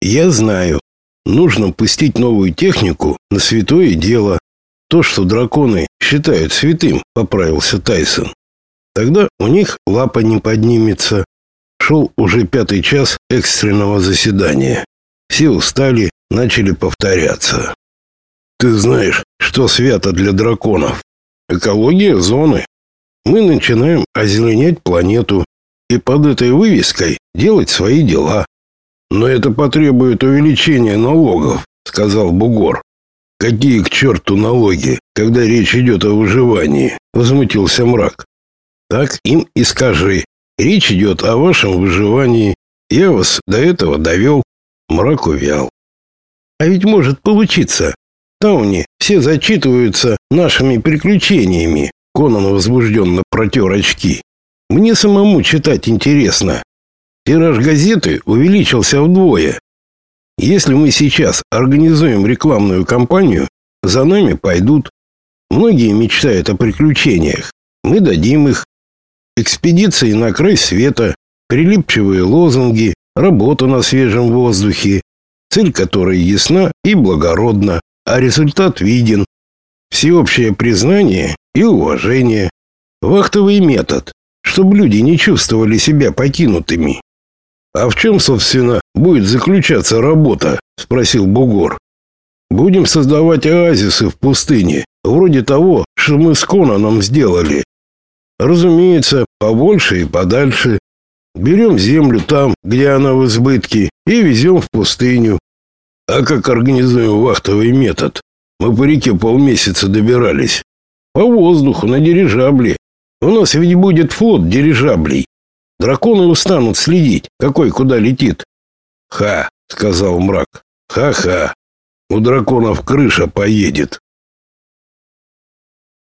Я знаю. Нужно пустить новую технику на святое дело. То, что драконы считают святым, поправился Тайсон. Тогда у них лапа не поднимется. Шел уже пятый час экстренного заседания. Все устали, начали повторяться. Ты знаешь, что свято для драконов? Экология зоны. Мы начинаем озеленять планету и под этой вывеской делать свои дела. Но это потребует увеличения налогов, сказал Бугор. Какие к черту налоги, когда речь идет о выживании, возмутился мрак. Так им и скажи. Речь идет о вашем выживании. Я вас до этого довел. Мрак увял. А ведь может получиться. Тауни все зачитываются нашими приключениями. Конан возбужденно протер очки. Мне самому читать интересно. Тираж газеты увеличился вдвое. Если мы сейчас организуем рекламную кампанию, за нами пойдут. Многие мечтают о приключениях. Мы дадим их. Экспедиции на край света, прилипчивые лозунги, работа на свежем воздухе, цель которой ясна и благородна, а результат виден. Всеобщее признание и уважение. Вахтовый метод, чтобы люди не чувствовали себя покинутыми. А в чем, собственно, будет заключаться работа? спросил Бугор. Будем создавать оазисы в пустыне, вроде того, что мы с Конаном сделали. Разумеется, побольше и подальше. Берем землю там, где она в избытке, и везем в пустыню. А как организуем вахтовый метод? Мы по реке полмесяца добирались. По воздуху, на дирижабле. У нас ведь будет флот дирижаблей. Драконы устанут следить, какой куда летит. Ха, сказал мрак. Ха-ха. У драконов крыша поедет.